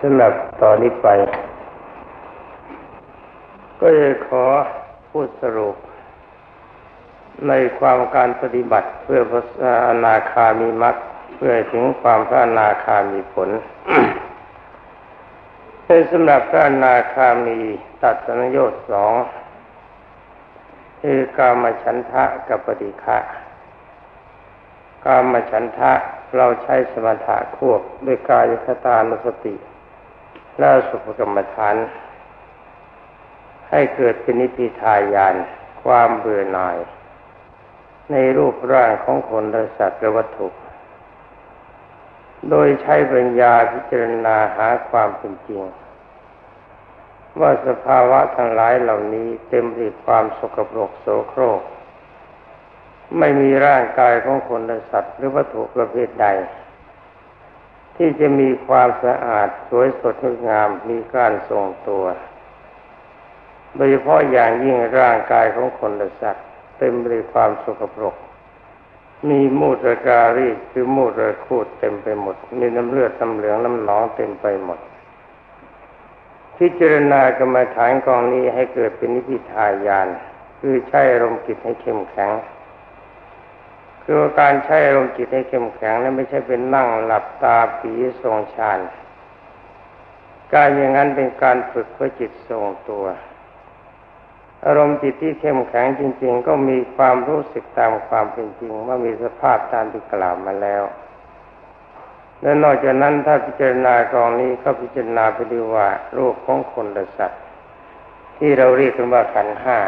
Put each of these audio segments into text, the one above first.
สำหรับตอนนี้ไป ก็จะขอพูดสรุป ในความการปฏิบัติเพื่อพระอนาคามีมรรคเพื่อถึงความพระอนาคามีผลเป็นสำหรับพระอนาคามีตัดสนโยชน์สองคือกามฉันทะกับปฏิฆะกามฉันทะ เราใช้สมถะควบด้วยกายคตานุสติ และสุภกรรมฐาน ให้เกิดเป็นนิพพิทายาน ความเบื่อหน่าย ในรูปร่างของคนและสัตว์และวัตถุ โดยใช้ปัญญาพิจารณาหาความเป็นจริง ว่าสภาวะทั้งหลายเหล่านี้เต็มไปด้วยความสกปรกโสโครก ไม่มีร่างกายของคนและสัตว์ หรือวัตถุประเภทใด ที่จะมีความสะอาดสวยสดงดงามมีการทรงตัว โดยเฉพาะอย่างยิ่งร่างกายของคนและสัตว์ เต็มไปด้วยความสกปรก มีมูตรการีคือมูตรคูดเต็มไปหมด มีน้ำเลือดน้ำเหลืองน้ำหนองเต็มไปหมดพิจารณากรรมฐานกองนี้ให้เกิดเป็นนิพพิทายาน คือใช้อารมณ์จิตให้เข้มแข็ง คือการใช้อารมณ์จิตให้เข้มแข็งนั้นไม่ใช่เป็นนั่งหลับตาปีทรงฌานการอย่างนั้นเป็นการฝึกเพื่อจิตทรงตัว อารมณ์จิตที่เข้มแข็งจริง ๆ ก็มีความรู้สึกตามความเป็นจริง ว่ามีสภาพตามที่กล่าวมาแล้วและนอกจากนั้นถ้าพิจารณากองนี้ก็พิจารณาไปดูว่ารูปของคนและสัตว์ ที่เราเรียกกันว่าขันห้า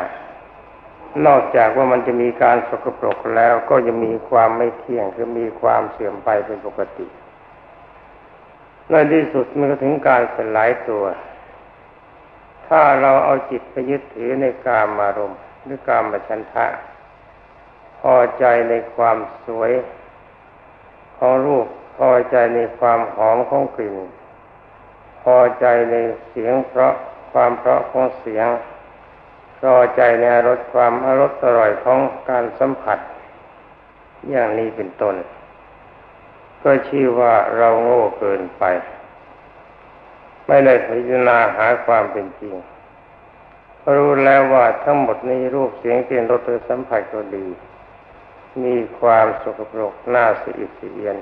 นอกจากว่ามันจะมีการสกปรกแล้วก็จะมีความไม่เที่ยงคือมีความเสื่อมไปเป็นปกติในที่สุดมันก็ถึงการสลายตัว ถ้าเราเอาจิตไปยึดถือในกามารมณ์หรือกามฉันทะ พอใจในความสวยของรูปพอใจในความหอมของกลิ่น พอใจในเสียงเพราะความเพราะของเสียง พอใจในรสความอรสอร่อยของการสัมผัส อย่างนี้เป็นต้นก็ชื่อว่าเราโง่เกินไป ไม่ได้พิจารณาหาความเป็นจริง รู้แล้วว่าทั้งหมดนี้รูปเสียงกลิ่นรสสัมผัสก็ดี มีความสกปรกน่าสิอิสเอียน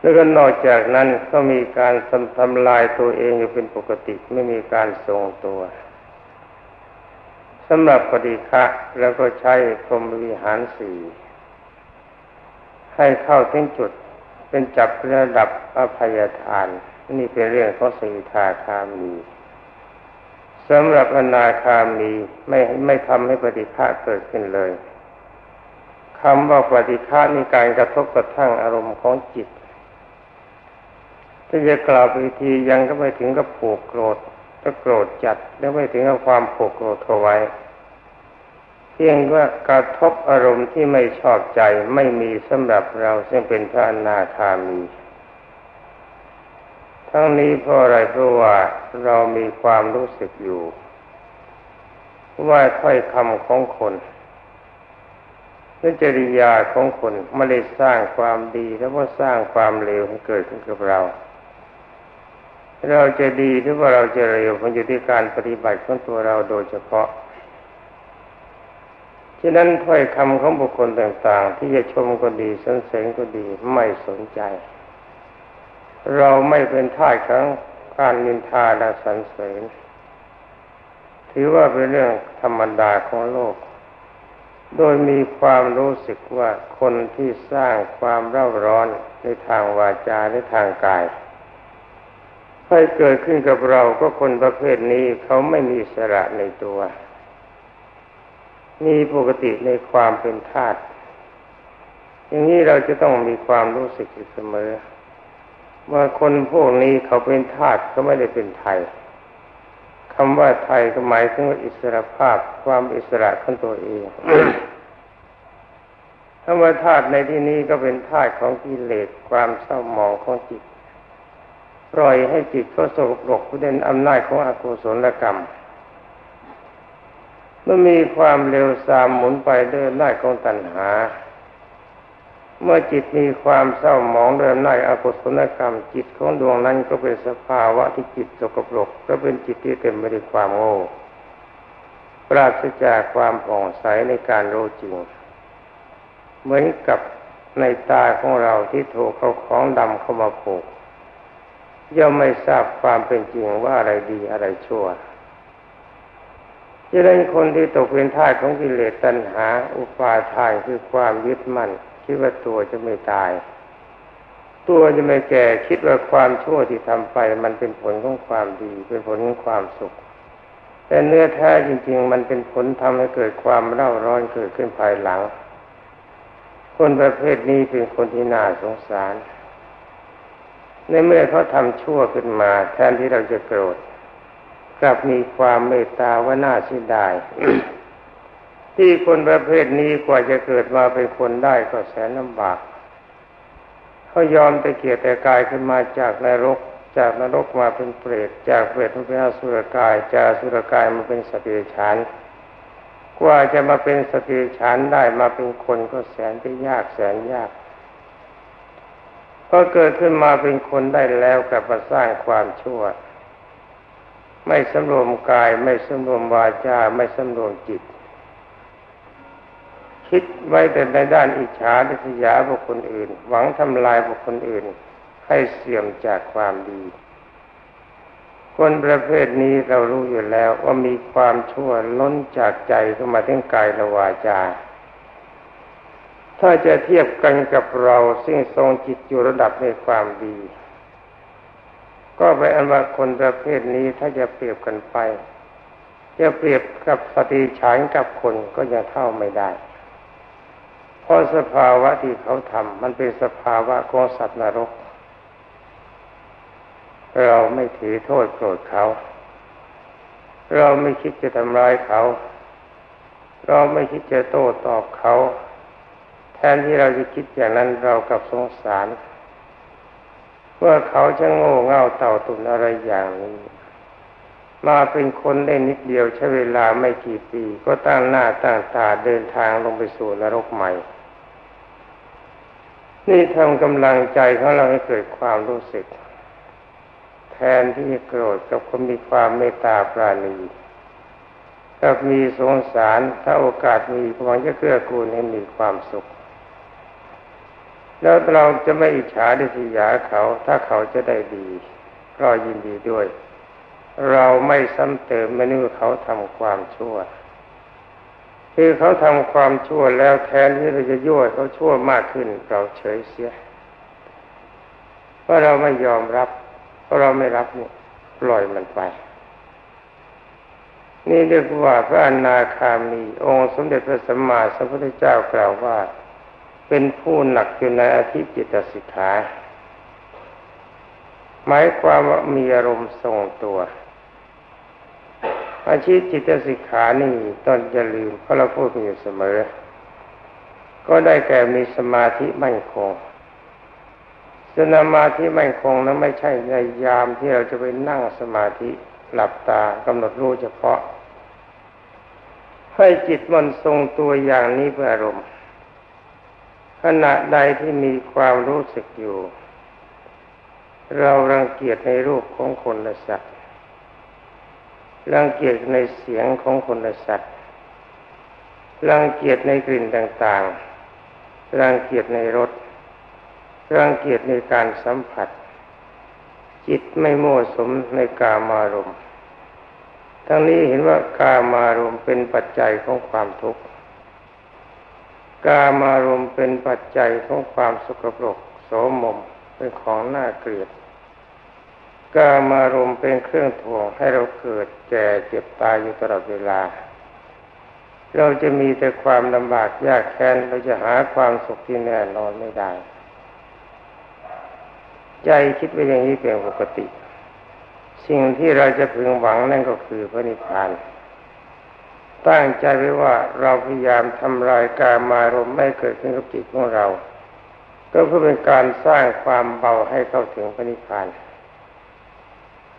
แล้วก็นอกจากนั้นก็มีการทำลายตัวเองอยู่เป็นปกติไม่มีการทรงตัว สำหรับปฏิฆะแล้วก็ใช้กรมวิหารสี่ให้เข้าถึงจุดเป็นจับระดับอภัยทาน นี่เป็นเรื่องของสีทาคามีสำหรับอนาคามีไม่ไม่ทำให้ปฏิฆะเกิดขึ้นเลยคำว่าปฏิฆะนี่การกระทบกระทั่งอารมณ์ของจิตที่จะกล่าวไปทียังก็ไม่ถึงกับผูกโกรธ ถ้าโกรธจัดแล้วไม่ถึงกับความผูกโกรธเอาไว้ เพียงว่ากระทบอารมณ์ที่ไม่ชอบใจไม่มีสำหรับเราซึ่งเป็นพระอนาคามี ทั้งนี้เพราะอะไรเพราะว่าเรามีความรู้สึกอยู่ ว่าถ้อยคำของคนนิจริยาของคนไม่ได้สร้างความดีแล้วก็สร้างความเลวให้เกิดขึ้นกับเรา เราจะดีหรือว่าเราจะเร็วมันอยู่ที่การปฏิบัติของตัวเราโดยเฉพาะ ฉะนั้นถ้อยคำของบุคคลต่างๆ ที่จะชมก็ดีสรรเสริญก็ดีไม่สนใจ เราไม่เป็นท่าของการนินทาและสรรเสริญ ถือว่าเป็นเรื่องธรรมดาของโลก โดยมีความรู้สึกว่าคนที่สร้างความเร่าร้อนในทางวาจาในทางกาย ให้เกิดขึ้นกับเราก็คนประเภทนี้เขาไม่มีสระในตัว มีปกติในความเป็นธาตุอย่างนี้เราจะต้องมีความรู้สึกเสมอ ว่าคนพวกนี้เขาเป็นธาตุเขาไม่ได้เป็นไทยคำว่าไทยก็หมายถึงว่าอิสระภาพความอิสระของตัวเองคำว่าธาตุในที่นี้ก็เป็นธาตุของกิเลสความเศร้าหมองของจิต ปล่อยให้จิตก็สกปรกด้วยอำนาจของอกุศลกรรมเมื่อมีความเร็วซามหมุนไปด้วยอำนาจของตัณหา เมื่อจิตมีความเศร้าหมองเดิมในอกุศลกรรม จิตของดวงนั้นก็เป็นสภาวะที่จิตสกปรกก็เป็นจิตที่เต็มไปด้วยความโง่ปราศจากความผ่องใสในการรู้จริงเหมือนกับในตาของเราที่ถูกเขาของดำเข้ามาผูก ย่อมไม่ทราบความเป็นจริงว่าอะไรดีอะไรชั่วจะได้คนที่ตกเป็นท่าของกิเลสตัณหา อุปาทานคือความยึดมั่นคิดว่าตัวจะไม่ตาย ตัวจะไม่แก่คิดว่าความชั่วที่ทำไป มันเป็นผลของความดี เป็นผลของความสุข แต่เนื้อแท้จริง ๆ มันเป็นผลทำให้เกิดความเร่าร้อนเกิดขึ้นภายหลัง คนประเภทนี้เป็นคนที่น่าสงสาร ในเมื่อเขาทำชั่วขึ้นมา แทนที่เราจะโกรธกลับมีความเมตตาว่าน่าเสียดายที่คนประเภทนี้กว่าจะเกิดมาเป็นคนได้ก็แสนลำบากเขายอมตะเกียรแต่กายขึ้นมาจากนรก จากนรกมาเป็นเปรตจากเปรตมาเป็นอสุรกาย จากสุรกายมาเป็นสติฉานกว่าจะมาเป็นสติฉานได้มาเป็นคนก็แสนที่ยากแสนยาก พอเกิดขึ้นมาเป็นคนได้แล้วกลับมาสร้างความชั่ว ไม่สำรวมกายไม่สำรวมวาจาไม่สำรวมจิต คิดไว้แต่ในด้านอิจฉาดิษยาบุคคลอื่น หวังทำลายบุคคลอื่น ให้เสื่อมจากความดี คนประเภทนี้เรารู้อยู่แล้วว่ามีความชั่วล้นจากใจเข้ามาทั้งกายและวาจา ถ้าจะเทียบกันกับเราซึ่งทรงจิตอยู่ระดับในความดี ก็ไปอันว่าคนประเภทนี้ถ้าจะเปรียบกันไปจะเปรียบกับสติฉานกับคนก็ยังเท่าไม่ได้ เพราะสภาวะที่เขาทำมันเป็นสภาวะของสัตว์นรก เราไม่ถือโทษโกรธเขา เราไม่คิดจะทำร้ายเขา เราไม่คิดจะโต้ตอบเขา แทนที่เราจะคิดอย่างนั้นเรากับสงสารว่าเขาจะโง่เง่าเต่าตุนอะไรอย่างนี้ มาเป็นคนได้นิดเดียวใช้เวลาไม่กี่ปี ก็ตั้งหน้าตั้งตาเดินทางลงไปสู่นรกใหม่ นี่ทำกำลังใจของเราให้เกิดความรู้สึก แทนที่จะโกรธกับคนมีความเมตตาปราณีกับมีสงสารถ้าโอกาสมีหวังจะเกื้อกูลให้มีความสุข แล้วเราจะไม่อิจฉาดิสยาเขา ถ้าเขาจะได้ดี ก็ยินดีด้วย เราไม่ซ้ำเติมไม่นึกเขาทำความชั่ว คือเขาทำความชั่วแล้วแทนที่เราจะยั่วเขาชั่วมากขึ้น เราเฉยเสียเพราะเราไม่ยอมรับ เพราะเราไม่รับเนี่ยปล่อยมันไป นี่เรียกว่าพระอนาคามี องค์สมเด็จพระสัมมาสัมพุทธเจ้ากล่าวว่า เป็นผู้หนักอยู่ในอธิจิตสิกขาหมายความว่ามีอารมณ์ทรงตัวอาชีพจิตสิกขานี่ตอนจะลืมเพราะเราพูดอยู่เสมอ ก็ได้แก่มีสมาธิมั่นคงสมาธิมั่นคงนั้นไม่ใช่ในยามที่เราจะไปนั่งสมาธิหลับตากำหนดรู้เฉพาะ ให้จิตมันทรงตัวอย่างนี้เพื่ออารมณ์ ขณะใดที่มีความรู้สึกอยู่ เรารังเกียจในรูปของคนและสัตว์รังเกียจในเสียงของคนและสัตว์รังเกียจในกลิ่นต่างๆ รังเกียจในรส รังเกียจในการสัมผัส จิตไม่มั่วสมในกามารมณ์ทั้งนี้เห็นว่ากามารมณ์เป็นปัจจัยของความทุกข์ กามารมณ์เป็นปัจจัยของความสกปรกโสมมเป็นของน่าเกลียดกามารมณ์เป็นเครื่องถ่วงให้เราเกิดแก่เจ็บตายอยู่ตลอดเวลา เราจะมีแต่ความลำบากยากแค้นเราจะหาความสุขที่แน่นอนไม่ได้ ใจคิดไปอย่างนี้เป็นปกติ สิ่งที่เราจะพึงหวังนั่นก็คือพระนิพพาน ตั้งใจไว้ว่าเราพยายามทำลายกามารมณ์ไม่เกิดขึ้นกับจิตของเรา ก็เพื่อเป็นการสร้างความเบาให้เข้าถึงพระนิพพาน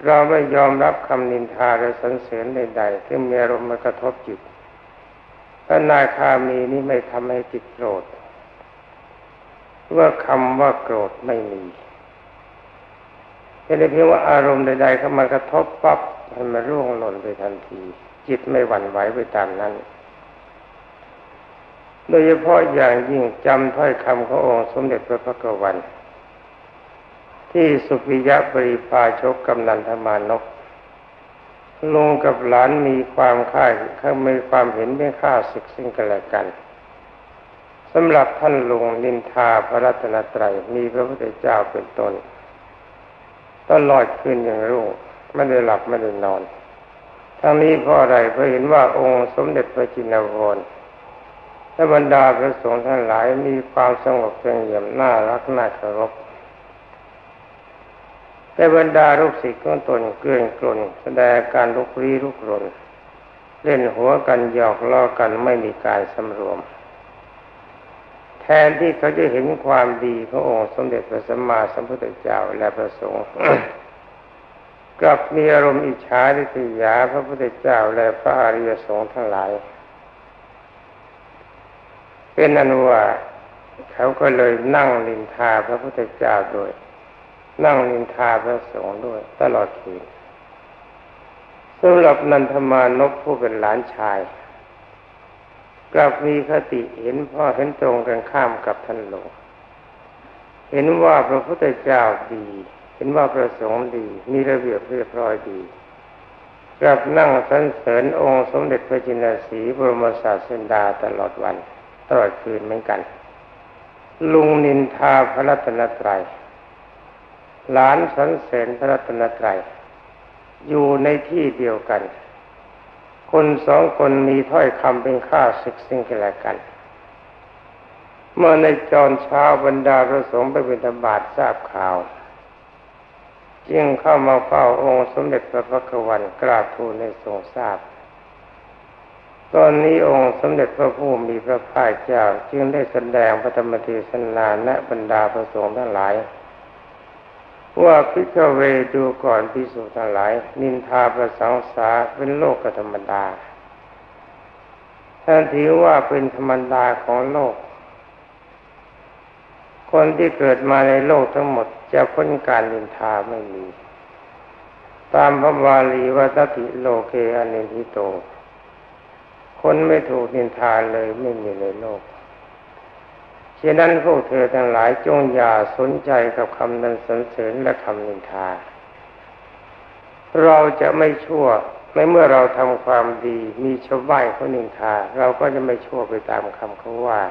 เราไม่ยอมรับคำนินทาหรือสรรเสริญใดๆที่มีอารมณ์มากระทบจิตพระนาคามีนี้ไม่ทำให้จิตโกรธว่าคำว่าโกรธไม่มีเป็นเพียงว่าอารมณ์ใดๆเข้ามากระทบปั๊บให้มันร่วงหล่นไปทันที จิตไม่หวั่นไหวไปตามนั้น โดยเฉพาะอย่างยิ่งจำถ้อยคำขององค์สมเด็จพระพักวัน ที่สุภิยะปริพาชกกำนันธมานกลุงกับหลานมีความค่ายเขามีความเห็นเป็นค่าศึกซึ่งกันและกันสำหรับท่านลุงนินทาพระรัตนตรัยมีพระพุทธเจ้าเป็นต้นตลอดคืนอย่างรุ่งไม่ได้หลับไม่ได้นอน ทั้งนี้เพราะอะไรเพราะเห็นว่าองค์สมเด็จพระจินวรและบรรดาพระสงฆ์ทั้งหลายมีความสงบเงียบน่ารักน่าเคารพแต่บรรดาลูกศิษย์ของตนเกลื่อนกลนแสดงการลุกลี้ลุกรนเล่นหัวกันหยอกล้อกันไม่มีการสำรวม แทนที่เขาจะเห็นความดีขององค์สมเด็จพระสัมมาสัมพุทธเจ้าและพระสงฆ์ กลับมีอารมณ์อิจฉาทิฏยาพระพุทธเจ้าและพระอริยสงฆ์ทั้งหลาย เป็นอนุว่าเขาก็เลยนั่งลินทาพระพุทธเจ้าโดยนั่งนินทาพระสงฆ์ด้วย ตลอดคืนสำหรับนันทมานพผู้เป็นหลานชาย กลับมีคติเห็นพ่อเห็นตรงกันข้ามกับท่านหลวงเห็นว่าพระพุทธเจ้าดี เห็นว่าพระสงฆ์ดี มีระเบียบเรียบร้อยดีกลับนั่งสรรเสริญองค์สมเด็จพระจินสีบรมศาสดาตลอดวัน ตลอดคืนเหมือนกัน ลุงนินทาพระรัตนตรัยหลานสันเสนพระรัตนตรัยอยู่ในที่เดียวกัน คนสองคนมีถ้อยคำเป็นข้าศึกซึ่งกันและกัน เมื่อในจอนเช้าบรรดาพระสงฆ์ไปเป็นธบาตทราบข่าว จึงเข้ามาเฝ้าองค์สมเด็จพระพักวันกราบทูลในทรงทราบ ตอนนี้องค์สมเด็จพระผู้มีพระภาคเจ้าจึงได้แสดงพระธรรมเทศนาและบรรดาพระสงฆ์ทั้งหลาย ว่าพิกเวดูก่อนพิสูจน์ทั้งหลาย นินทาประสังสาเป็นโลกธรรมดาท่านถือว่าเป็นธรรมดาของโลก คนที่เกิดมาในโลกทั้งหมด จะพ้นการนินทาไม่มี ตามพระบาลีว่าตติโลเกอนินทิโต คนไม่ถูกนินทาเลยไม่มีในโลกฉะนั้นพวกเธอทั้งหลายจงอย่าสนใจกับคำนั้นสรรเสริญและคำนินทา เราจะไม่ชั่วในเมื่อเราทำความดีมีชาวบ้านเขานินทา เราก็จะไม่ชั่วไปตามคำเขาว่า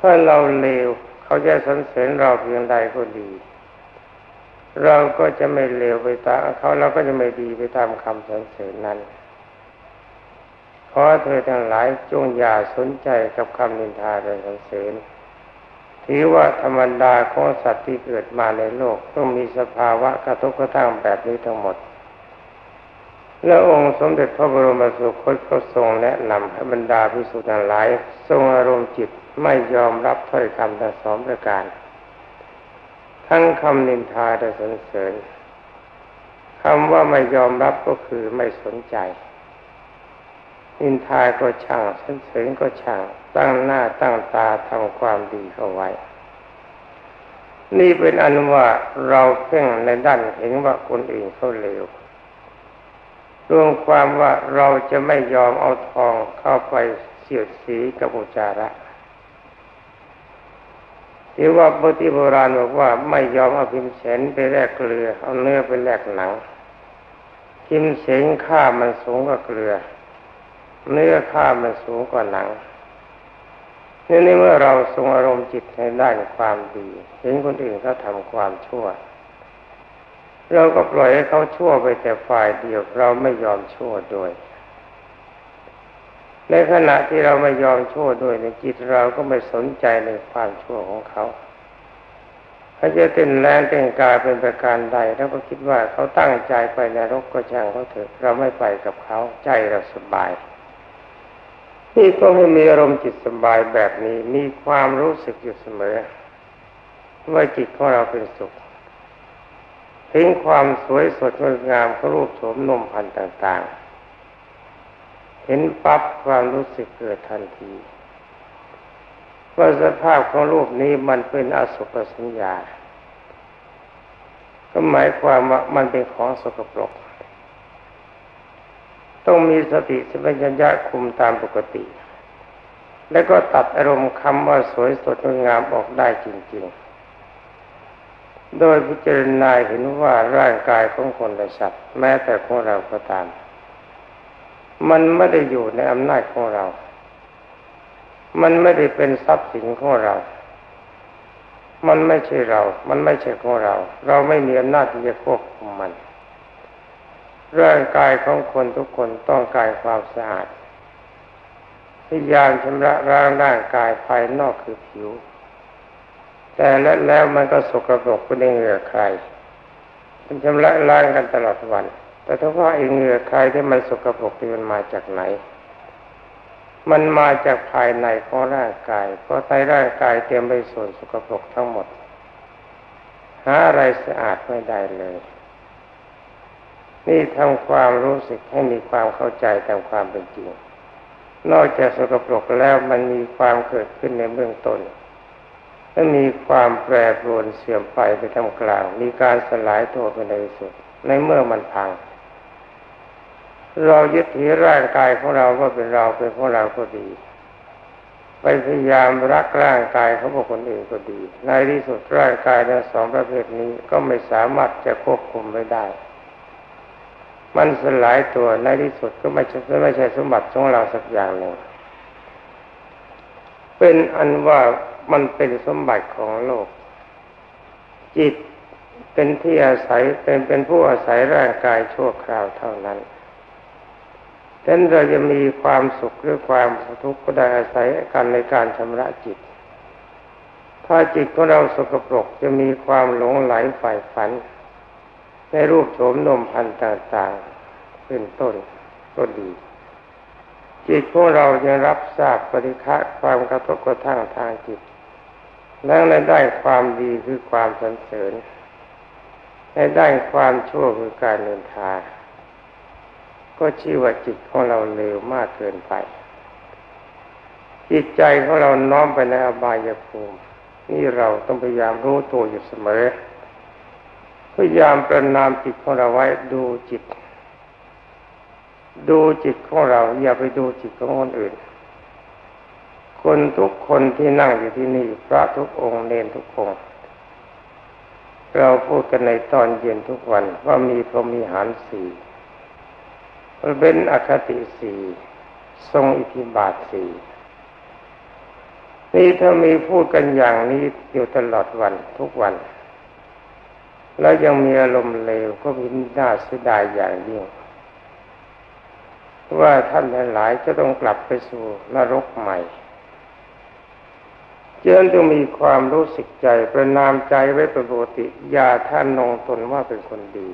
ถ้าเราเลว เขาจะสรรเสริญเราเพียงใดก็ดี เราก็จะไม่เลวไปตามเขาเราก็จะไม่ดีไปตามคำสรรเสริญนั้นขอเธอทั้งหลายจงอย่าสนใจกับคำนินทาและสรรเสริญถือว่าธรรมดาของสัตว์ที่เกิดมาในโลกต้องมีสภาวะกระทบกระทั่งแบบนี้ทั้งหมด และองค์สมเด็จพระบรมสุคตก็ทรงแนะนำให้บรรดาพิสุทธิ์ทั้งหลาย ทรงอารมณ์จิต ไม่ยอมรับถ้อยคำทั้งสองประการ ทั้งคำนินทาและสรรเสริญคำว่าไม่ยอมรับก็คือไม่สนใจ นินทาก็ช่างสันเสริญก็ช่าง ตั้งหน้าตั้งตาทำความดีเข้าไว้ นี่เป็นอนุว่าเราเพ่งในด้านเห็นว่าคนอื่นเขาเลวรวมความว่าเราจะไม่ยอมเอาทองเข้าไปเสียดสีกับอุจาระ ที่ว่าปฏิโบราณบอกว่าไม่ยอมเอาพิมเสนไปแลกเกลือ เอาเนื้อไปแลกหนัง พิมเสนค่ามันสูงกว่าเกลือ เนื้อข้ามันสูงกว่าหนังนี่นี่เมื่อเราทรงอารมณ์จิตในด้านความดี เห็นคนอื่นเขาทำความชั่ว เราก็ปล่อยให้เขาชั่วไปแต่ฝ่ายเดียวเราไม่ยอมชั่วด้วย ในขณะที่เราไม่ยอมชั่วด้วยในจิตเราก็ไม่สนใจในความชั่วของเขาเขาจะเต้นแรงเต้นกายเป็นประการใดเราก็คิดว่าเขาตั้งใจไปในรกก็ช่างเขาเถอะเราไม่ไปกับเขาใจเราสบายนี่ก็ให้มีอารมณ์จิตสบายแบบนี้มีความรู้สึกอยู่เสมอ ว่าจิตของเราเป็นสุขถึงความสวยสดงดงามของรูปโฉมนมพันธ์ต่าง ๆ เห็นปั๊บความรู้สึกเกิดทันทีว่าสภาพของรูปนี้มันเป็นอสุภสัญญา ก็หมายความว่ามันเป็นของสกปรก ต้องมีสติสัมปชัญญะคุมตามปกติ แล้วก็ตัดอารมณ์คำว่าสวยสดงามออกได้จริง ๆ โดยพิจารณาเห็นว่าร่างกายของคนและสัตว์แม้แต่ของเราก็ตาม มันไม่ได้อยู่ในอำนาจของเรา มันไม่ได้เป็นทรัพย์สินของเรา มันไม่ใช่เรา มันไม่ใช่ของเรา เราไม่มีอำนาจที่จะควบคุมมัน ร่างกายของคนทุกคนต้องการความสะอาด พยายามชำระร่างร่างกายภายนอกคือผิว แต่แล้วแล้วมันก็สกปรกไปในเหงื่อใครมันชำระล้างกันตลอดวัน แต่ถ้าว่าไอ้เหงื่อใครที่มันสกปรกที่มันมาจากไหน มันมาจากภายในของร่างกาย เพราะในร่างกายเต็มไปส่วนสกปรกทั้งหมด หาอะไรสะอาดไม่ได้เลย นี่ทำความรู้สึกให้มีความเข้าใจตามความเป็นจริง นอกจากสกปรกแล้วมันมีความเกิดขึ้นในเบื้องต้นและมีความแปรปรวนเสื่อมไปไปทำกลาง มีการสลายตัวไปในสุด ในเมื่อมันพัง เรายึดถือร่างกายของเราว่าเป็นเราเป็นของเราก็ดี ไปพยายามรักร่างกายของบุคคลอื่นก็ดี ในที่สุดร่างกายทั้งสองประเภทนี้ก็ไม่สามารถจะควบคุมไว้ได้ มันสลายตัวในที่สุดก็ไม่ใช่ไม่ใช่สมบัติของเราสักอย่างหนึ่งเป็นอันว่ามันเป็นสมบัติของโลก จิตเป็นที่อาศัยเป็นเป็นผู้อาศัยร่างกายชั่วคราวเท่านั้น ฉะนั้นเราจะมีความสุขหรือความทุกข์ก็ได้อาศัยกันในการชำระจิต ถ้าจิตของเราสกปรกจะมีความหลงไหลฝ่ายฝัน ในรูปโฉมนมพันต่างๆเป็นต้นก็ดี จิตของเรายังรับทราบปฏิฆะความกระทบกระทั่งทางจิต แล้วได้ความดีคือความสันเสริญได้ความชั่วคือการเนินทา ก็ชื่อว่าจิตของเราเลวมากเกินไป จิตใจของเราน้อมไปในอบายภูมิ นี่เราต้องพยายามรู้ตัวอยู่เสมอ พยายามประนามจิตของเราไว้ดูจิต ดูจิตของเรา อย่าไปดูจิตของคนอื่น คนทุกคนที่นั่งอยู่ที่นี่ พระทุกองค์เนนทุกองค์เราพูดกันในตอนเย็นทุกวันว่ามีพรหมีหารสี่ เป็นอคติสี่ทรงอิทธิบาทสี่นี่ถ้ามีพูดกันอย่างนี้อยู่ตลอดวันทุกวัน แล้วยังมีอารมณ์เลวก็มีน่าเสียดายอย่างยิ่งว่าท่านหลายจะต้องกลับไปสู่นรกใหม่เจนต้องมีความรู้สึกใจประนามใจไว้เป็นปกติอย่าท่านนงตนว่าเป็นคนดี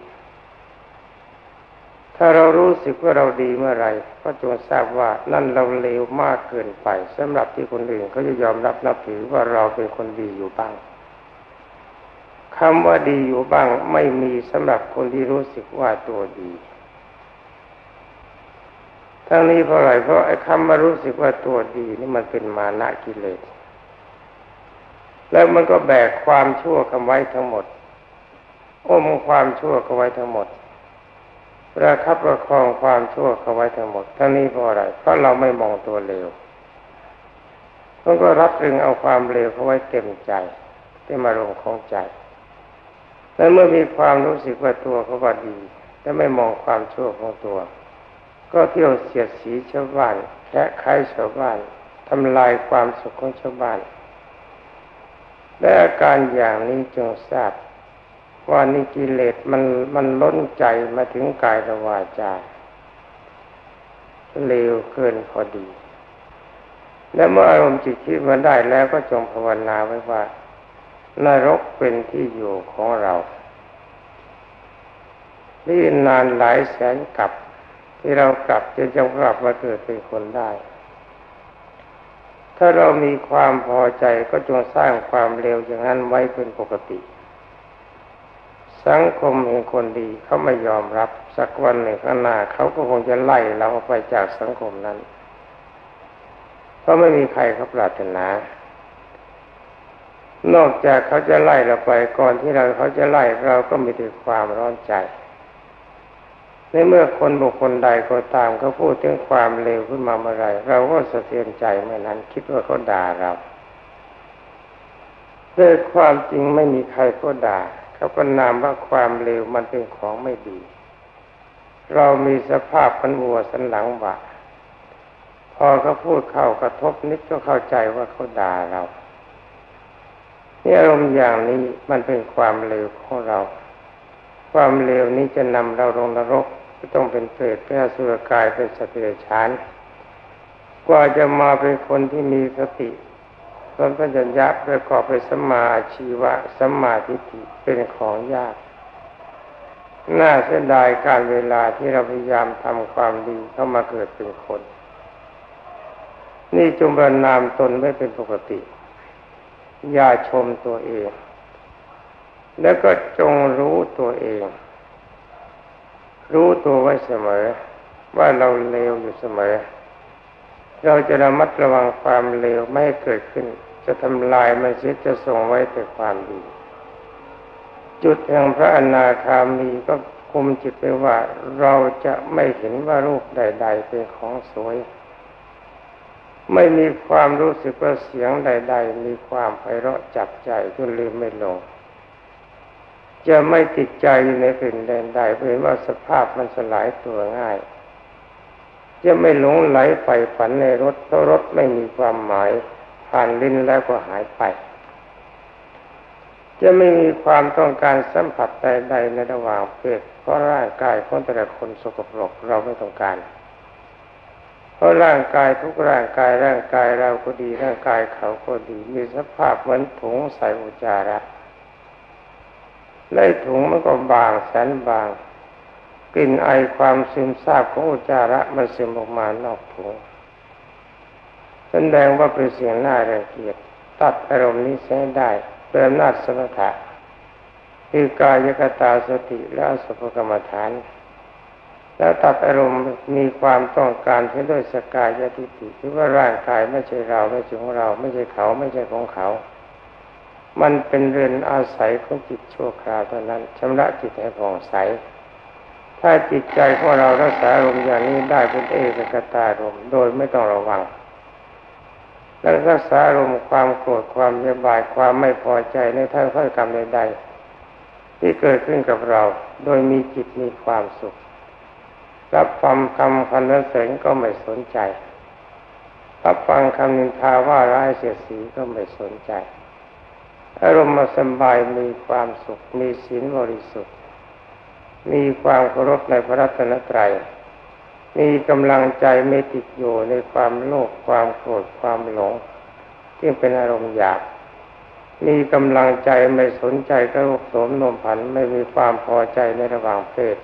ถ้าเรารู้สึกว่าเราดีเมื่อไรก็จงทราบว่านั่นเราเลวมากเกินไปสำหรับที่คนอื่นเขาจะยอมรับนับถือว่าเราเป็นคนดีอยู่บ้างคำว่าดีอยู่บ้างไม่มีสำหรับคนที่รู้สึกว่าตัวดีทั้งนี้เพราะอะไรเพราะไอ้คำว่ารู้สึกว่าตัวดีนี่มันเป็นมานะกิเลส แล้วมันก็แบกความชั่วกันไว้ทั้งหมดอมความชั่วกันไว้ทั้งหมด ประคับประคองความชั่วเข้าไว้ทั้งหมด ทั้งนี้เพราะอะไร เพราะเราไม่มองตัวเลวมันก็รับรึงเอาความเลวเข้าไว้เต็มใจเต็มอารมณ์ของใจ แล้วเมื่อมีความรู้สึกว่าตัวเขาว่าดีแต่ไม่มองความชั่วของตัว ก็เที่ยวเสียดสีชาวบ้านแค่ใครชาวบ้านทำลายความสุขของชาวบ้านและอาการอย่างนี้จงทราบ ว่านี่กิเลสมันมันล้นใจมาถึงกายละวาจาเลวเกินพอดี และเมื่ออารมณ์จิตคิดมาได้แล้วก็จงภาวนาไว้ว่านรกเป็นที่อยู่ของเรานี่นานหลายแสนกลับ ที่เรากลับจะจะกลับมาเกิดเป็นคนได้ ถ้าเรามีความพอใจก็จงสร้างความเร็วอย่างนั้นไว้เป็นปกติ สังคมเห็นคนดีเขาไม่ยอมรับ สักวันหนึ่งข้างหน้าเขาก็คงจะไล่เราออกไปจากสังคมนั้น เพราะไม่มีใครเขาปรารถนา นอกจากเขาจะไล่เราไปก่อนที่เราเขาจะไล่เราก็มีแต่ความร้อนใจในเมื่อคนบุคคลใดก็ตามเขาพูดถึงความเลวขึ้นมาเมื่อไรเราก็สะเทือนใจเมื่อนั้น คิดว่าเขาด่าเราด้วยความจริงไม่มีใครก็ด่า เขาก็นามว่าความเลวมันเป็นของไม่ดี เรามีสภาพพันวัวสันหลังบะพอเขาพูดเข้ากระทบนิดก็เข้าใจว่าเขาด่าเรานี่อารมณ์อย่างนี้มันเป็นความเลวของเรา ความเลวนี้จะนำเราลงนรกก็ต้องเป็นเปรตเป็นอสุรกายเป็นสัตว์เดรัจฉานกว่าจะมาเป็นคนที่มีสติ สัมปชัญญะประกอบไปสมาชีวะสมาธิฏฐิเป็นของยาก น่าเสียดายการเวลาที่เราพยายามทำความดีเข้ามาเกิดเป็นคน นี่จงประนามตนไม่เป็นปกติ อย่าชมตัวเอง แล้วก็จงรู้ตัวเอง รู้ตัวไว้เสมอ ว่าเราเลวอยู่เสมอเราจะระมัดระวังความเลวไม่ให้เกิดขึ้น จะทำลายมันเสียจะส่งไว้แต่ความดี จุดแห่งพระอนาคามีก็คุมจิตไปว่าเราจะไม่เห็นว่ารูปใด ๆ เป็นของสวย ไม่มีความรู้สึกว่าเสียงใด ๆ มีความไพเราะจับใจจนลืมไม่ลง จะไม่ติดใจในสิ่งใดๆเป็นว่าสภาพมันสลายตัวง่าย จะไม่หลงไหลไปฝันในรถเพราะรถไม่มีความหมาย ผ่านลิ้นแล้วก็หายไป จะไม่มีความต้องการสัมผัสใดๆในระหว่างเพศเพราะร่างกายของแต่ละคนสกปรกเราไม่ต้องการ เพราะร่างกายทุกร่างกายร่างกายเราก็ดีร่างกายเขาก็ดี มีสภาพเหมือนถุงใส่อุจจาระในถุงมันก็บางแสนบางกลิ่นไอความซึมซาบของอุจจาระมันซึมออกมานอกถุง แสดงว่าเป็นเสียงน่ารังเกียจตัดอารมณ์นี้ใช้ได้เป็นอำนาจสมถะคือกายกตาสติและสุภกรรมฐาน แล้วตัดอารมณ์มีความต้องการเช่นด้วยสกายทิฏฐิที่ว่าร่างกายไม่ใช่เราไม่ใช่ของเรา ไม่ใช่เขาไม่ใช่ของเขา มันเป็นเรือนอาศัยของจิตชั่วคราวเท่านั้นชำระจิตให้ผ่องใส ถ้าจิตใจของเรารักษาอารมณ์อย่างนี้ได้เป็นเอกกตารมโดยไม่ต้องระวัง และรักษาอารมณ์ความโกรธความเยบายความไม่พอใจในท่าถ้อยคำใดๆที่เกิดขึ้นกับเรา โดยมีจิตมีความสุข รับฟังคำพันเสริญก็ไม่สนใจ รับฟังคำนินทาว่าร้ายเสียสีก็ไม่สนใจ อารมณ์มาสบายมีความสุข มีศีลบริสุทธิ์ มีความเคารพในพระรัตนตรัย มีกำลังใจไม่ติดอยู่ในความโลภความโกรธความหลงที่งเป็นอารมณ์หยาบมีกำลังใจไม่สนใจกระโลกสมนมผันไม่มีความพอใจในระหว่างเพศ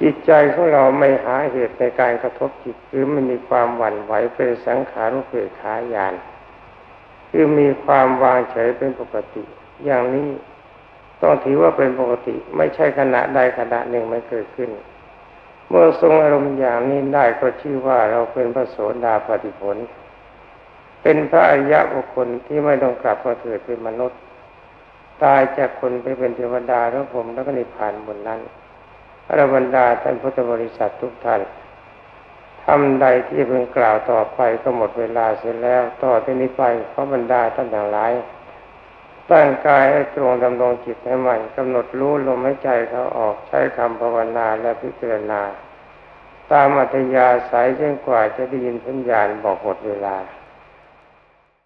จิตใจของเราไม่หาเหตุในการกระทบจิตหรือไม่มีความหวั่นไหวเป็นสังขารุเปขายาน คือมีความวางเฉยเป็นปกติ อย่างนี้ต้องถือว่าเป็นปกติ ไม่ใช่ขณะใดขณะหนึ่งไม่เกิดขึ้น เมื่อทรงอารมณ์อย่างนี้ได้ก็ชื่อว่าเราเป็นพระโสดาปฏิผล เป็นพระอริยะบุคคลที่ไม่ต้องกลับมาเกิดเป็นมนุษย์ ตายจากคนไปเป็นเทวดาแล้วผมแล้วก็นิพพานบนนั้นพระบรรดาท่านพุทธบริษัททุกท่านทำใดที่เพิ่งกล่าวต่อไปก็หมดเวลาเสร็จแล้ว ต่อที่นี้ไปพระบรรดาท่านทั้งหลาย ตั้งกายให้ตรงดำรงจิตให้มันกำหนดรู้ลมหายใจเขาออกใช้คำภาวนาและพิจารณา ตามอัธยาศัยจนกว่าจะได้ยินสัญญาณบอกหมดเวลา